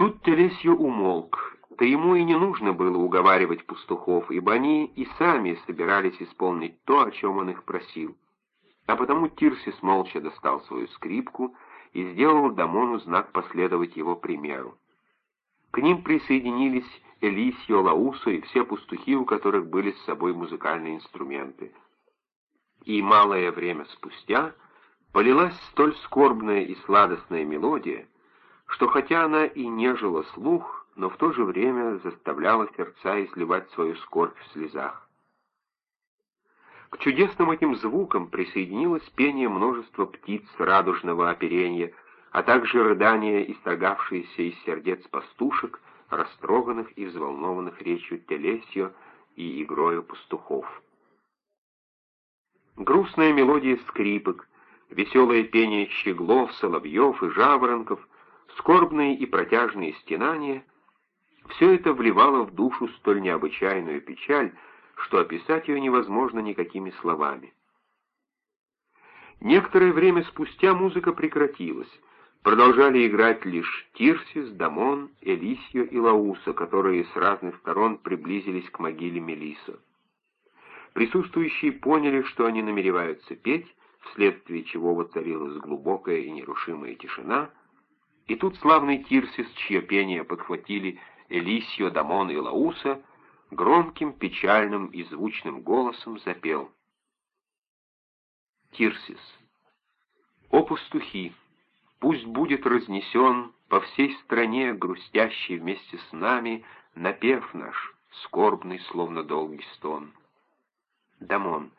Тут Телесью умолк, да ему и не нужно было уговаривать пастухов, ибо они и сами собирались исполнить то, о чем он их просил. А потому Тирсис молча достал свою скрипку и сделал Дамону знак последовать его примеру. К ним присоединились Элисио, Лаусо и все пастухи, у которых были с собой музыкальные инструменты. И малое время спустя полилась столь скорбная и сладостная мелодия, что хотя она и нежила слух, но в то же время заставляла сердца изливать свою скорбь в слезах. К чудесным этим звукам присоединилось пение множества птиц радужного оперения, а также рыдания, исторгавшиеся из сердец пастушек, растроганных и взволнованных речью Телесио и игрою пастухов. Грустная мелодия скрипок, веселое пение щеглов, соловьев и жаворонков, скорбные и протяжные стенания — все это вливало в душу столь необычайную печаль, что описать ее невозможно никакими словами. Некоторое время спустя музыка прекратилась. Продолжали играть лишь Тирсис, Дамон, Элисио и Лауса, которые с разных сторон приблизились к могиле Мелисо. Присутствующие поняли, что они намереваются петь, вследствие чего воцарилась глубокая и нерушимая тишина, и тут славный Тирсис, чье пение подхватили Элисио, Дамон и Лауса, громким, печальным и звучным голосом запел. Тирсис. О пастухи, пусть будет разнесен по всей стране, грустящий вместе с нами, напев наш, скорбный, словно долгий стон. Дамон.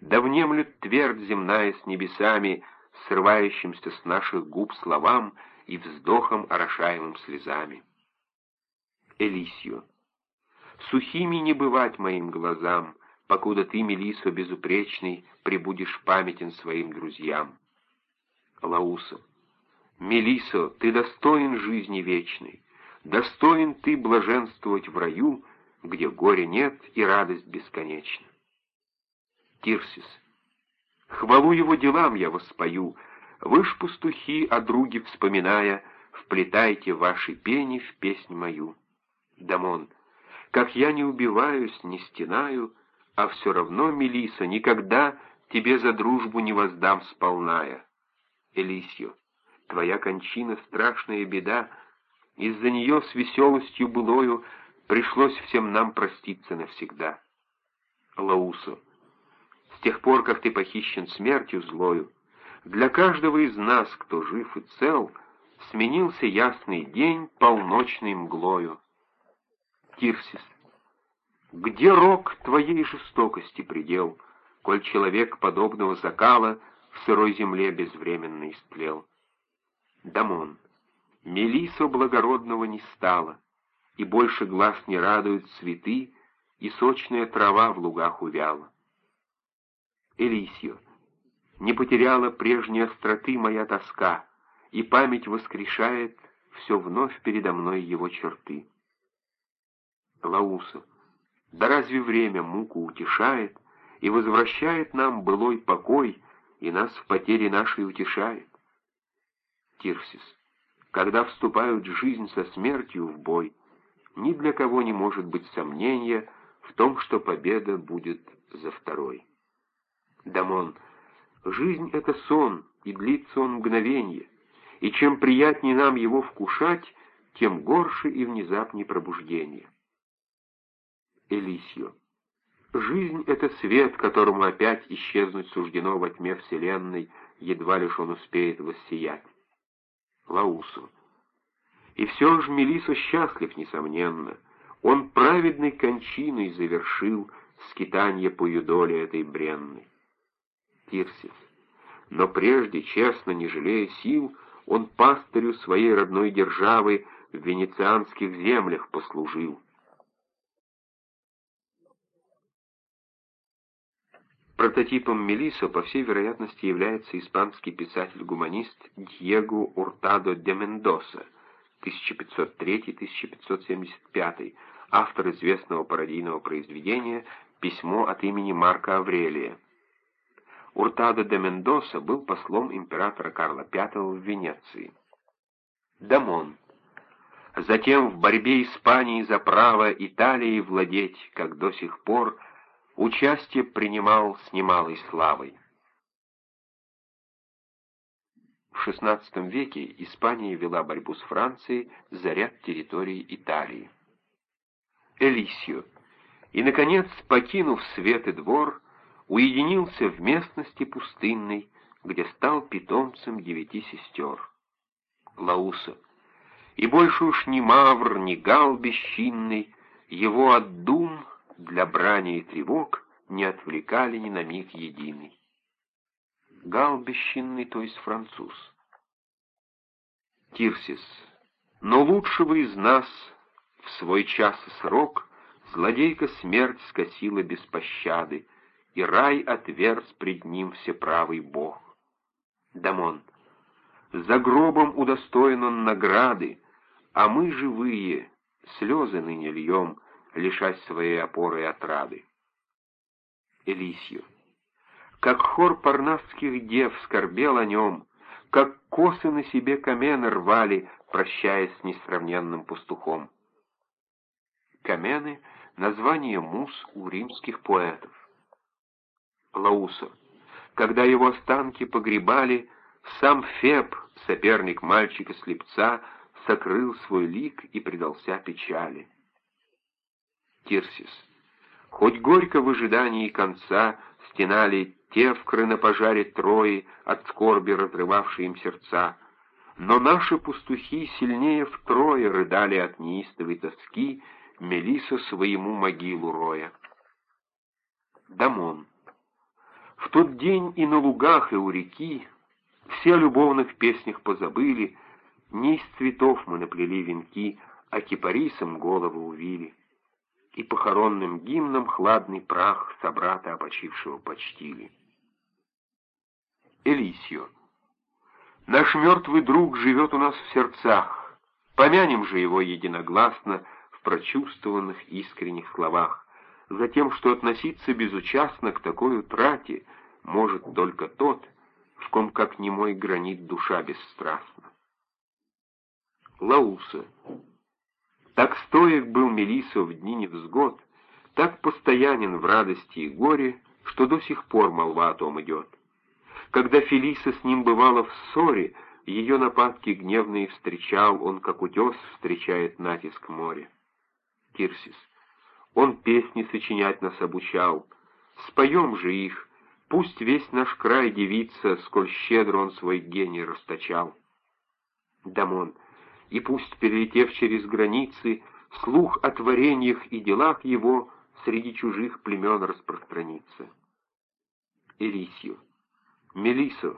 Да внемлет твердь земная с небесами, срывающимся с наших губ словам и вздохом, орошаемым слезами. Элисио. Сухими не бывать моим глазам, покуда ты, Мелисо безупречный, прибудешь памятен своим друзьям. Лаусо. Мелисо, ты достоин жизни вечной, достоин ты блаженствовать в раю, где горя нет и радость бесконечна. Тирсис. Хвалу его делам я воспою, вы ж, пастухи, о друге вспоминая, вплетайте ваши пени в песнь мою. Дамон. Как я не убиваюсь, не стенаю, а все равно, Мелиса, никогда тебе за дружбу не воздам сполная. Элисио, твоя кончина — страшная беда, из-за нее с веселостью былою пришлось всем нам проститься навсегда. Лаусо, с тех пор, как ты похищен смертью злою, для каждого из нас, кто жив и цел, сменился ясный день полночной мглою. Тирсис. Где рок твоей жестокости предел, коль человек подобного закала в сырой земле безвременно истлел? Дамон. Мелисо благородного не стало, и больше глаз не радуют цветы, и сочная трава в лугах увяла. Элисио. Не потеряла прежней остроты моя тоска, и память воскрешает все вновь передо мной его черты. Лауса. Да разве время муку утешает и возвращает нам былой покой, и нас в потере нашей утешает? Тирсис. Когда вступают жизнь со смертью в бой, ни для кого не может быть сомнения в том, что победа будет за второй. Дамон. Жизнь — это сон, и длится он мгновенье, и чем приятнее нам его вкушать, тем горше и внезапнее пробуждение. Элисио. Жизнь — это свет, которому опять исчезнуть суждено во тьме Вселенной, едва лишь он успеет воссиять. Лаусу. И все же Мелисо счастлив, несомненно. Он праведной кончиной завершил скитанье по юдоле этой бренной. Тирсис. Но прежде, честно, не жалея сил, он пастырю своей родной державы в венецианских землях послужил. Прототипом Мелисо, по всей вероятности, является испанский писатель-гуманист Диего Уртадо де Мендоса, 1503-1575, автор известного пародийного произведения «Письмо от имени Марка Аврелия». Уртадо де Мендоса был послом императора Карла V в Венеции. Дамон. затем в борьбе Испании за право Италии владеть, как до сих пор, участие принимал с немалой славой. В XVI веке Испания вела борьбу с Францией за ряд территорий Италии. Элисио. И, наконец, покинув свет и двор, уединился в местности пустынной, где стал питомцем девяти сестер. Лауса. И больше уж ни мавр, ни гал бесчинный, его от дум для брани и тревог не отвлекали ни на миг единый. Гал бесчинный, то есть француз. Тирсис. Но лучшего из нас в свой час и срок злодейка смерть скосила без пощады, и рай отверз пред ним всеправый бог. Дамон. За гробом удостоен он награды, а мы живые слезы ныне льем, лишась своей опоры и отрады. Элисью. Как хор парнасских дев скорбел о нем, как косы на себе камены рвали, прощаясь с несравненным пастухом. Камены — название мус у римских поэтов. Лауса. Когда его останки погребали, сам Феб, соперник мальчика-слепца, сокрыл свой лик и предался печали. Тирсис. Хоть горько в ожидании конца стенали тевкры на пожаре Трои, от скорби разрывавшие им сердца, но наши пастухи сильнее втрое рыдали от неистовой тоски, Мелиса своему могилу роя. Дамон. В тот день и на лугах, и у реки все о любовных песнях позабыли, не из цветов мы наплели венки, а кипарисом головы увили и похоронным гимном хладный прах собрата опочившего почтили. Элисио. Наш мертвый друг живет у нас в сердцах, помянем же его единогласно в прочувствованных искренних словах, за тем, что относиться безучастно к такой утрате может только тот, в ком как немой гранит душа бесстрастна. Лауса. Так стоек был Мелисо в дни невзгод, так постоянен в радости и горе, что до сих пор молва о том идет. Когда Фелиса с ним бывала в ссоре, ее нападки гневные встречал, он как утес встречает натиск моря. Кирсис. Он песни сочинять нас обучал. Споем же их, пусть весь наш край девица, сколь щедро он свой гений расточал. Дамон и пусть, перелетев через границы, слух о творениях и делах его среди чужих племен распространится. Элисью, Мелисо,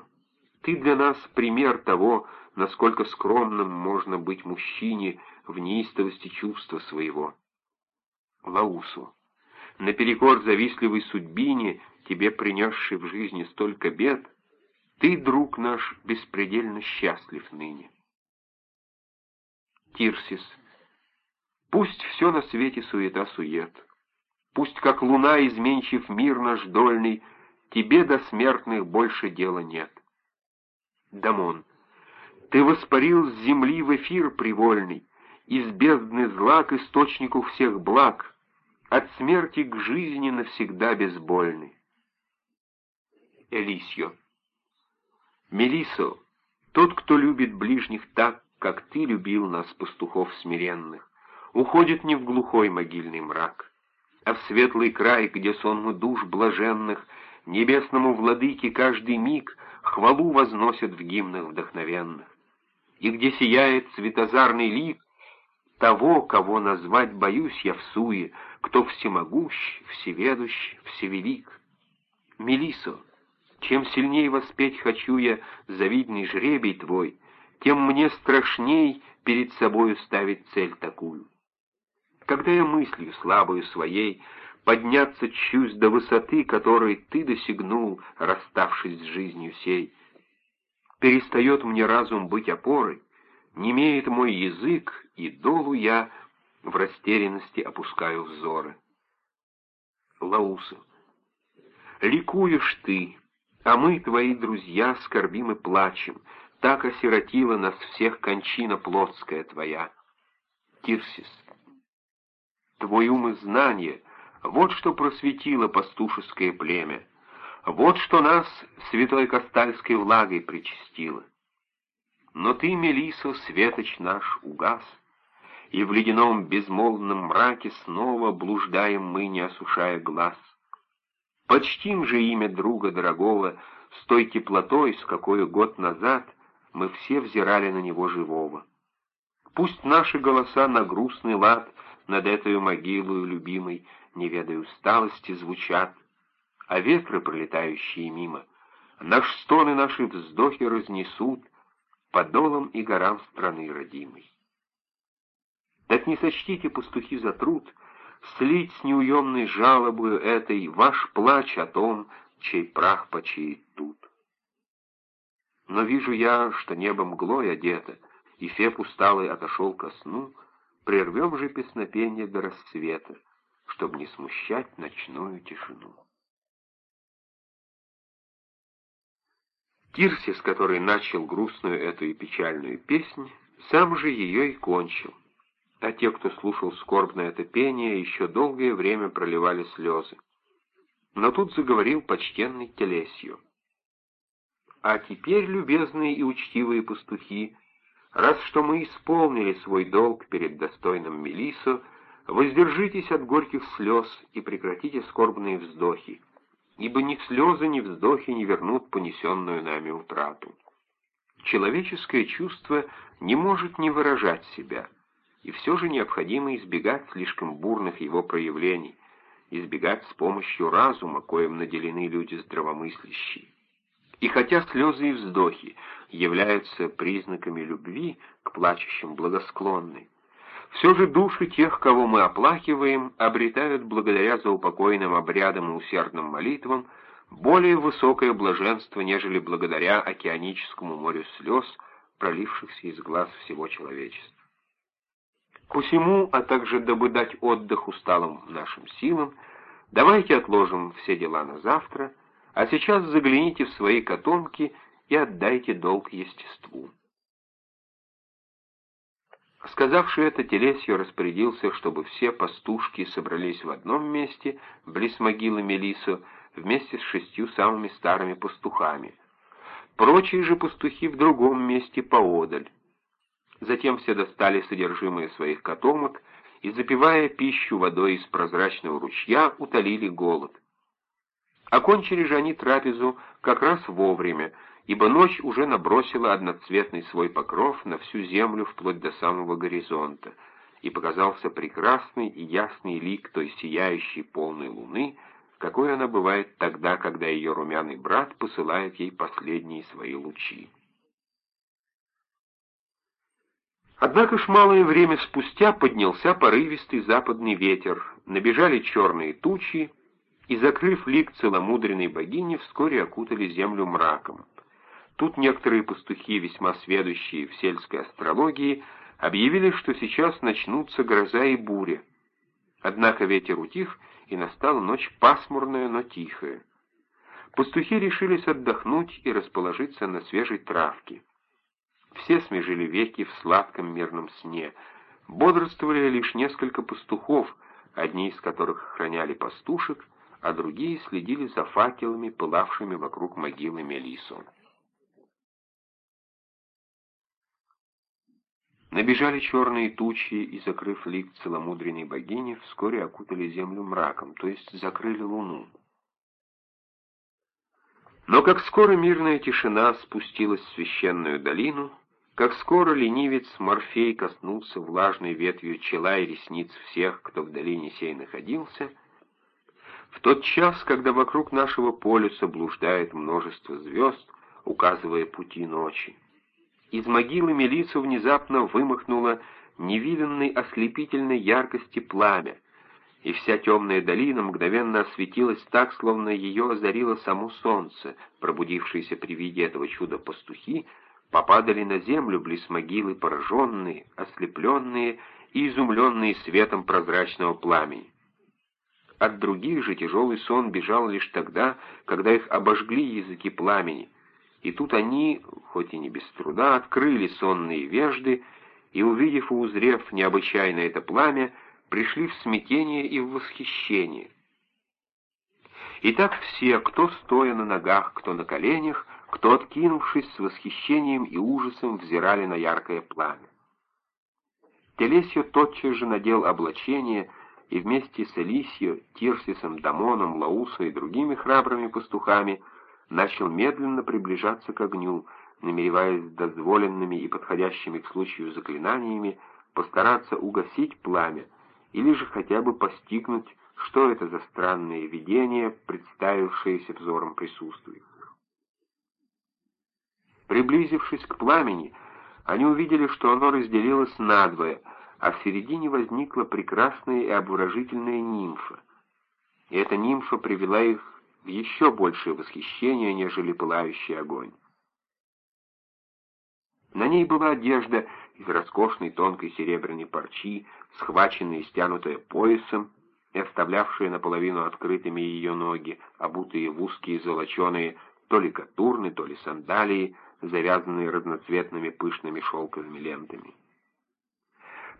ты для нас пример того, насколько скромным можно быть мужчине в неистовости чувства своего. Лаусу, наперекор завистливой судьбине, тебе принесшей в жизни столько бед, ты, друг наш, беспредельно счастлив ныне. Тирсис. Пусть все на свете суета-сует, Пусть, как луна, изменчив мир наш дольный, Тебе до смертных больше дела нет. Дамон. Ты воспарил с земли в эфир привольный, Из бездны зла к источнику всех благ, От смерти к жизни навсегда безбольный. Элисио. Мелисо, тот, кто любит ближних так, как ты любил нас, пастухов смиренных, уходит не в глухой могильный мрак, а в светлый край, где сонмы душ блаженных, небесному владыке каждый миг хвалу возносят в гимнах вдохновенных, и где сияет светозарный лик того, кого назвать боюсь я в суе, кто всемогущ, всеведущ, всевелик. Мелисо, чем сильнее воспеть хочу я завидный жребий твой, тем мне страшней перед собою ставить цель такую. Когда я мыслью слабою своей подняться чусь до высоты, которой ты досягнул, расставшись с жизнью сей, перестает мне разум быть опорой, не имеет мой язык, и долу я в растерянности опускаю взоры. Лауса. Ликуешь ты, а мы, твои друзья, скорбим и плачем, так осиротила нас всех кончина плотская твоя. Тирсис. Твой ум и знание — вот что просветило пастушеское племя, вот что нас святой Костальской влагой причастило. Но ты, Мелисо, светоч наш угас, и в ледяном безмолвном мраке снова блуждаем мы, не осушая глаз. Почтим же имя друга дорогого с той теплотой, с какой год назад мы все взирали на него живого. Пусть наши голоса на грустный лад над этой могилою любимой, не ведая усталости, звучат, а ветры, пролетающие мимо, наш стон и наши вздохи разнесут по долам и горам страны родимой. Так не сочтите, пастухи, за труд слить с неуемной жалобою этой ваш плач о том, чей прах почиет тут. Но вижу я, что небо мглой одето, и Феб усталый отошел ко сну, прервем же песнопение до рассвета, чтобы не смущать ночную тишину. Тирсис, который начал грустную эту и печальную песнь, сам же ее и кончил, а те, кто слушал скорбное это пение, еще долгое время проливали слезы. Но тут заговорил почтенный Телесью. «А теперь, любезные и учтивые пастухи, раз что мы исполнили свой долг перед достойным Мелисо, воздержитесь от горьких слез и прекратите скорбные вздохи, ибо ни слезы, ни вздохи не вернут понесенную нами утрату. Человеческое чувство не может не выражать себя, и все же необходимо избегать слишком бурных его проявлений, избегать с помощью разума, коим наделены люди здравомыслящие. И хотя слезы и вздохи являются признаками любви к плачущим благосклонной, все же души тех, кого мы оплакиваем, обретают благодаря заупокойным обрядам и усердным молитвам более высокое блаженство, нежели благодаря океаническому морю слез, пролившихся из глаз всего человечества. Посему, а также дабы дать отдых усталым нашим силам, давайте отложим все дела на завтра, а сейчас загляните в свои котомки и отдайте долг естеству. Сказавши это, Телесью распорядился, чтобы все пастушки собрались в одном месте, близ могилы Мелисо, вместе с шестью самыми старыми пастухами. Прочие же пастухи в другом месте поодаль. Затем все достали содержимое своих котомок и, запивая пищу водой из прозрачного ручья, утолили голод. Окончили же они трапезу как раз вовремя, ибо ночь уже набросила одноцветный свой покров на всю землю вплоть до самого горизонта, и показался прекрасный и ясный лик той сияющей полной луны, какой она бывает тогда, когда ее румяный брат посылает ей последние свои лучи. Однако ж малое время спустя поднялся порывистый западный ветер, набежали черные тучи, и, закрыв лик целомудренной богини, вскоре окутали землю мраком. Тут некоторые пастухи, весьма сведущие в сельской астрологии, объявили, что сейчас начнутся гроза и буря. Однако ветер утих, и настала ночь пасмурная, но тихая. Пастухи решились отдохнуть и расположиться на свежей травке. Все смежили веки в сладком мирном сне. Бодрствовали лишь несколько пастухов, одни из которых охраняли пастушек, а другие следили за факелами, пылавшими вокруг могилы Мелису. Набежали черные тучи и, закрыв лик целомудренной богини, вскоре окутали землю мраком, то есть закрыли луну. Но как скоро мирная тишина спустилась в священную долину, как скоро ленивец Морфей коснулся влажной ветвью чела и ресниц всех, кто в долине сей находился, в тот час, когда вокруг нашего полюса блуждает множество звезд, указывая пути ночи, из могилы Мелису внезапно вымахнуло невиданной ослепительной яркости пламя, и вся темная долина мгновенно осветилась так, словно ее озарило само солнце, пробудившиеся при виде этого чуда пастухи, попадали на землю близ могилы пораженные, ослепленные и изумленные светом прозрачного пламени. От других же тяжелый сон бежал лишь тогда, когда их обожгли языки пламени, и тут они, хоть и не без труда, открыли сонные вежды и, увидев и узрев необычайно это пламя, пришли в смятение и в восхищение. И так все, кто стоя на ногах, кто на коленях, кто, откинувшись с восхищением и ужасом, взирали на яркое пламя. Телесио тотчас же надел облачение и вместе с Элисио, Тирсисом, Дамоном, Лаусой и другими храбрыми пастухами начал медленно приближаться к огню, намереваясь дозволенными и подходящими к случаю заклинаниями постараться угасить пламя или же хотя бы постигнуть, что это за странное видение, представившееся взором присутствующих. Приблизившись к пламени, они увидели, что оно разделилось надвое, а в середине возникла прекрасная и обворожительная нимфа. И эта нимфа привела их в еще большее восхищение, нежели пылающий огонь. На ней была одежда из роскошной тонкой серебряной парчи, схваченная и стянутая поясом, и оставлявшая наполовину открытыми ее ноги, обутые в узкие золоченые то ли катурны, то ли сандалии, завязанные разноцветными пышными шелковыми лентами.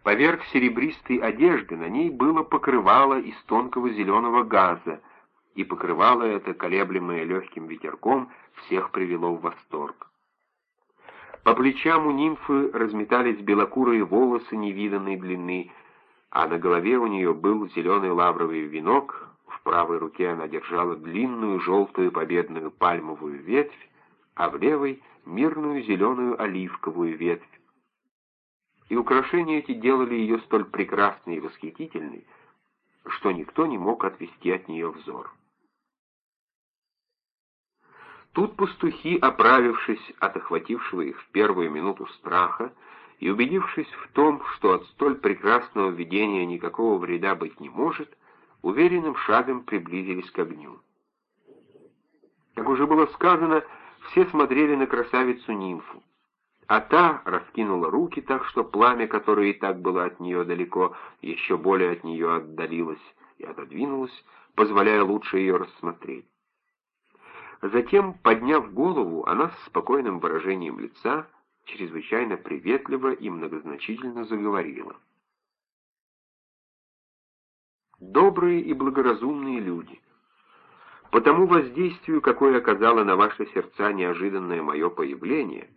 Поверх серебристой одежды на ней было покрывало из тонкого зеленого газа, и покрывало это, колеблемое легким ветерком, всех привело в восторг. По плечам у нимфы разметались белокурые волосы невиданной длины, а на голове у нее был зеленый лавровый венок, в правой руке она держала длинную желтую победную пальмовую ветвь, а в левой — мирную зеленую оливковую ветвь. И украшения эти делали ее столь прекрасной и восхитительной, что никто не мог отвести от нее взор. Тут пастухи, оправившись от охватившего их в первую минуту страха и убедившись в том, что от столь прекрасного видения никакого вреда быть не может, уверенным шагом приблизились к огню. Как уже было сказано, все смотрели на красавицу-нимфу, а та раскинула руки так, что пламя, которое и так было от нее далеко, еще более от нее отдалилось и отодвинулось, позволяя лучше ее рассмотреть. Затем, подняв голову, она с спокойным выражением лица чрезвычайно приветливо и многозначительно заговорила. «Добрые и благоразумные люди, по тому воздействию, какое оказало на ваши сердца неожиданное мое появление,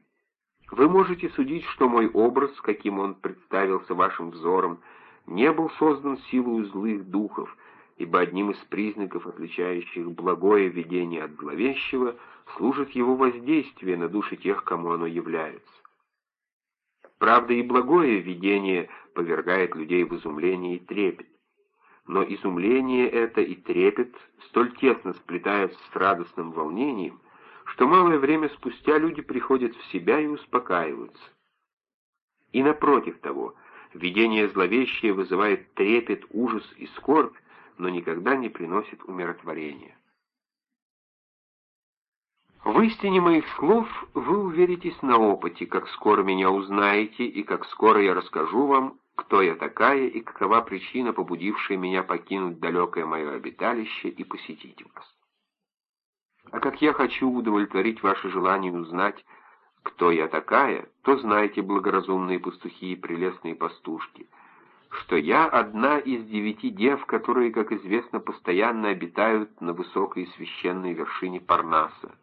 вы можете судить, что мой образ, каким он представился вашим взором, не был создан силой злых духов, ибо одним из признаков, отличающих благое видение от зловещего, служит его воздействие на души тех, кому оно является. Правда, и благое видение повергает людей в изумление и трепет но изумление это и трепет столь тесно сплетаются с радостным волнением, что малое время спустя люди приходят в себя и успокаиваются. И напротив того, видение зловещее вызывает трепет, ужас и скорбь, но никогда не приносит умиротворения. В истине моих слов вы уверитесь на опыте, как скоро меня узнаете и как скоро я расскажу вам кто я такая и какова причина, побудившая меня покинуть далекое мое обиталище и посетить вас. А как я хочу удовлетворить ваше желание узнать, кто я такая, то знайте, благоразумные пастухи и прелестные пастушки, что я одна из девяти дев, которые, как известно, постоянно обитают на высокой священной вершине Парнаса.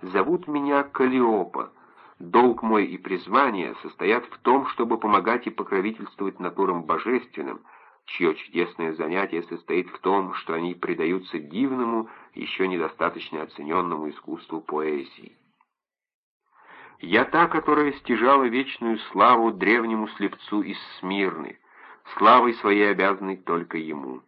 Зовут меня Калиопа, Долг мой и призвание состоят в том, чтобы помогать и покровительствовать натурам божественным, чье чудесное занятие состоит в том, что они предаются дивному, еще недостаточно оцененному искусству поэзии. Я та, которая стяжала вечную славу древнему слепцу из Смирны, славой своей обязанной только ему.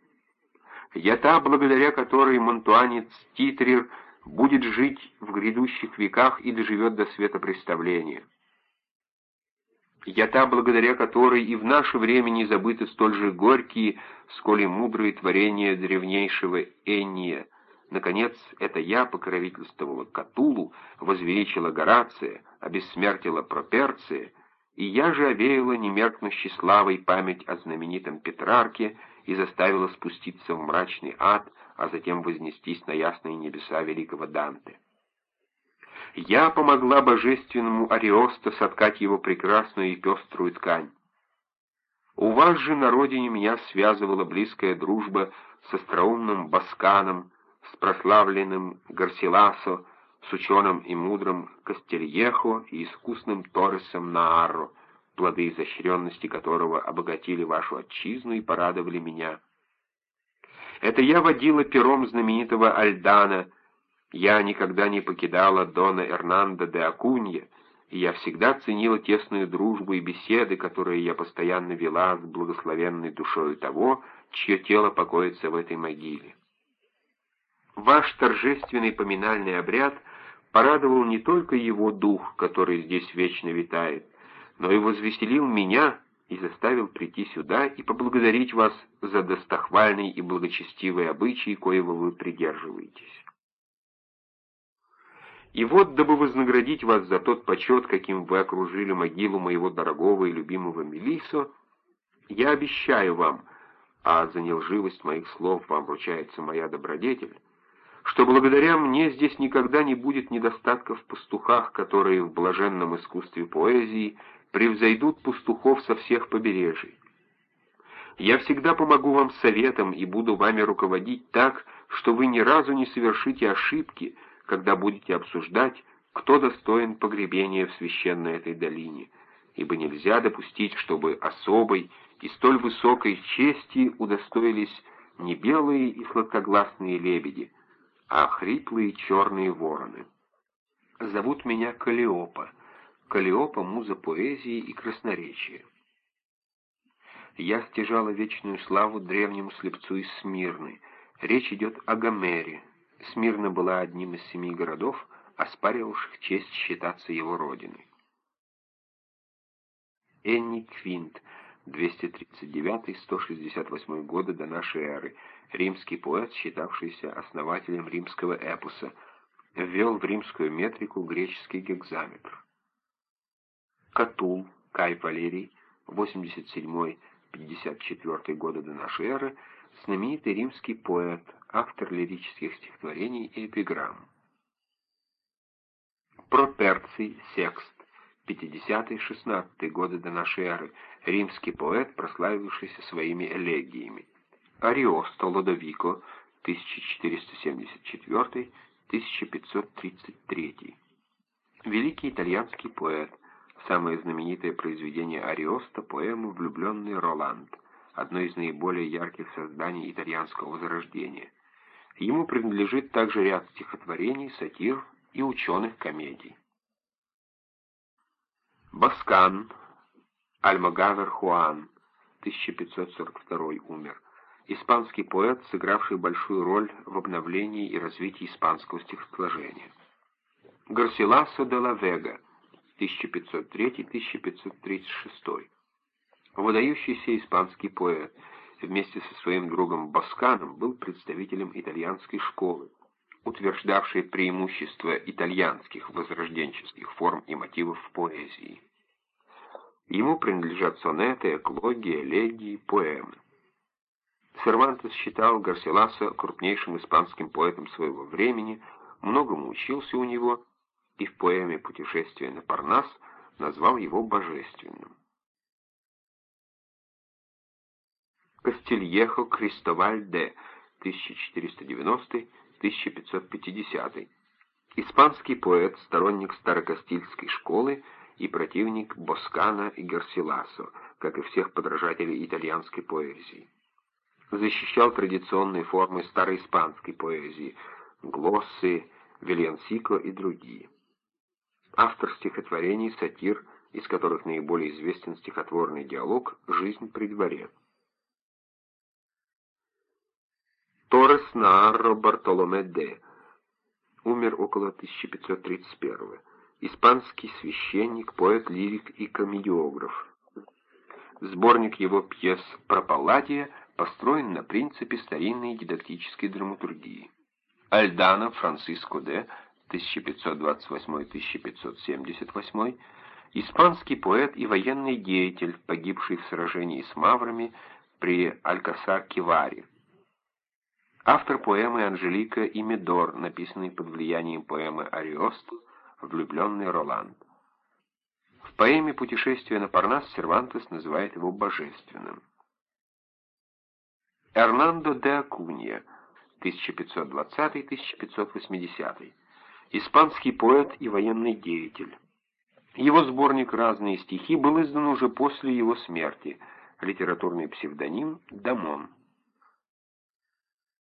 Я та, благодаря которой монтуанец Титрир будет жить в грядущих веках и доживет до света представления. Я та, благодаря которой и в наше время не забыты столь же горькие, сколь и мудрые творения древнейшего Энния. Наконец, это я покровительствовала Катулу, возвеличила Горация, обессмертила Проперция, и я же овеяла немеркнущей славой память о знаменитом Петрарке и заставила спуститься в мрачный ад, а затем вознестись на ясные небеса великого Данте. Я помогла божественному Ариосту соткать его прекрасную и пеструю ткань. У вас же на родине меня связывала близкая дружба с остроумным Басканом, с прославленным Гарсиласо, с ученым и мудрым Кастельехо и искусным Торресом Наарро, плоды изощренности которого обогатили вашу отчизну и порадовали меня. Это я водила пером знаменитого Альдана, я никогда не покидала Дона Эрнандо де Акунья, и я всегда ценила тесную дружбу и беседы, которые я постоянно вела с благословенной душою того, чье тело покоится в этой могиле. Ваш торжественный поминальный обряд порадовал не только его дух, который здесь вечно витает, но и возвеселил меня и заставил прийти сюда и поблагодарить вас за достохвальный и благочестивый обычай, коего вы придерживаетесь. И вот, дабы вознаградить вас за тот почет, каким вы окружили могилу моего дорогого и любимого Мелисо, я обещаю вам, а за нелживость моих слов вам вручается моя добродетель, что благодаря мне здесь никогда не будет недостатков в пастухах, которые в блаженном искусстве поэзии превзойдут пастухов со всех побережий. Я всегда помогу вам советом и буду вами руководить так, что вы ни разу не совершите ошибки, когда будете обсуждать, кто достоин погребения в священной этой долине, ибо нельзя допустить, чтобы особой и столь высокой чести удостоились не белые и сладкогласные лебеди, а хриплые черные вороны. Зовут меня Калиопа. Калиопа — муза поэзии и красноречия. Я стяжала вечную славу древнему слепцу из Смирны. Речь идет о Гомере, Смирна была одним из семи городов, оспаривавших честь считаться его родиной. Энни Квинт, 239-168 годы до нашей эры, римский поэт, считавшийся основателем римского эпоса, ввел в римскую метрику греческий гекзаметр. Катул, Кай Валерий, 87-54 годы до нашей эры, знаменитый римский поэт, автор лирических стихотворений и эпиграмм. Проперций Секст, 50-16 годы до нашей эры, римский поэт, прославившийся своими элегиями. Ариосто Лодовико, 1474-1533. Великий итальянский поэт, самое знаменитое произведение Ариоста, поэма «Влюбленный Роланд», одно из наиболее ярких созданий итальянского возрождения. Ему принадлежит также ряд стихотворений, сатир и ученых комедий. Баскан, Альмагавер Хуан, 1542 умер. Испанский поэт, сыгравший большую роль в обновлении и развитии испанского стихосложения. Гарсиласо де ла Вега, 1503-1536. Выдающийся испанский поэт – вместе со своим другом Басканом был представителем итальянской школы, утверждавшей преимущество итальянских возрожденческих форм и мотивов в поэзии. Ему принадлежат сонеты, эклогии, элегии, поэмы. Сервантес считал Гарсиласа крупнейшим испанским поэтом своего времени, многому учился у него и в поэме «Путешествие на Парнас» назвал его божественным. Кастильехо Кристоваль де 1490-1550. Испанский поэт, сторонник старокастильской школы и противник Боскана и Гарсиласо, как и всех подражателей итальянской поэзии. Защищал традиционные формы староиспанской поэзии, глоссы, вильянсико и другие. Автор стихотворений, сатир, из которых наиболее известен стихотворный диалог «Жизнь при дворе». Торрес Наарро Бартоломе Де, умер около 1531 Испанский священник, поэт, лирик и комедиограф. Сборник его пьес про Палладия построен на принципе старинной дидактической драматургии. Альдана Франциско де 1528-1578, испанский поэт и военный деятель, погибший в сражении с маврами при Алькасар-Киваре. Автор поэмы «Анжелика и Медор», написанной под влиянием поэмы «Ариост» влюбленный Роланд. В поэме «Путешествие на Парнас» Сервантес называет его божественным. Эрнандо де Акунья, 1520-1580, испанский поэт и военный деятель. Его сборник «Разные стихи» был издан уже после его смерти, литературный псевдоним «Дамон».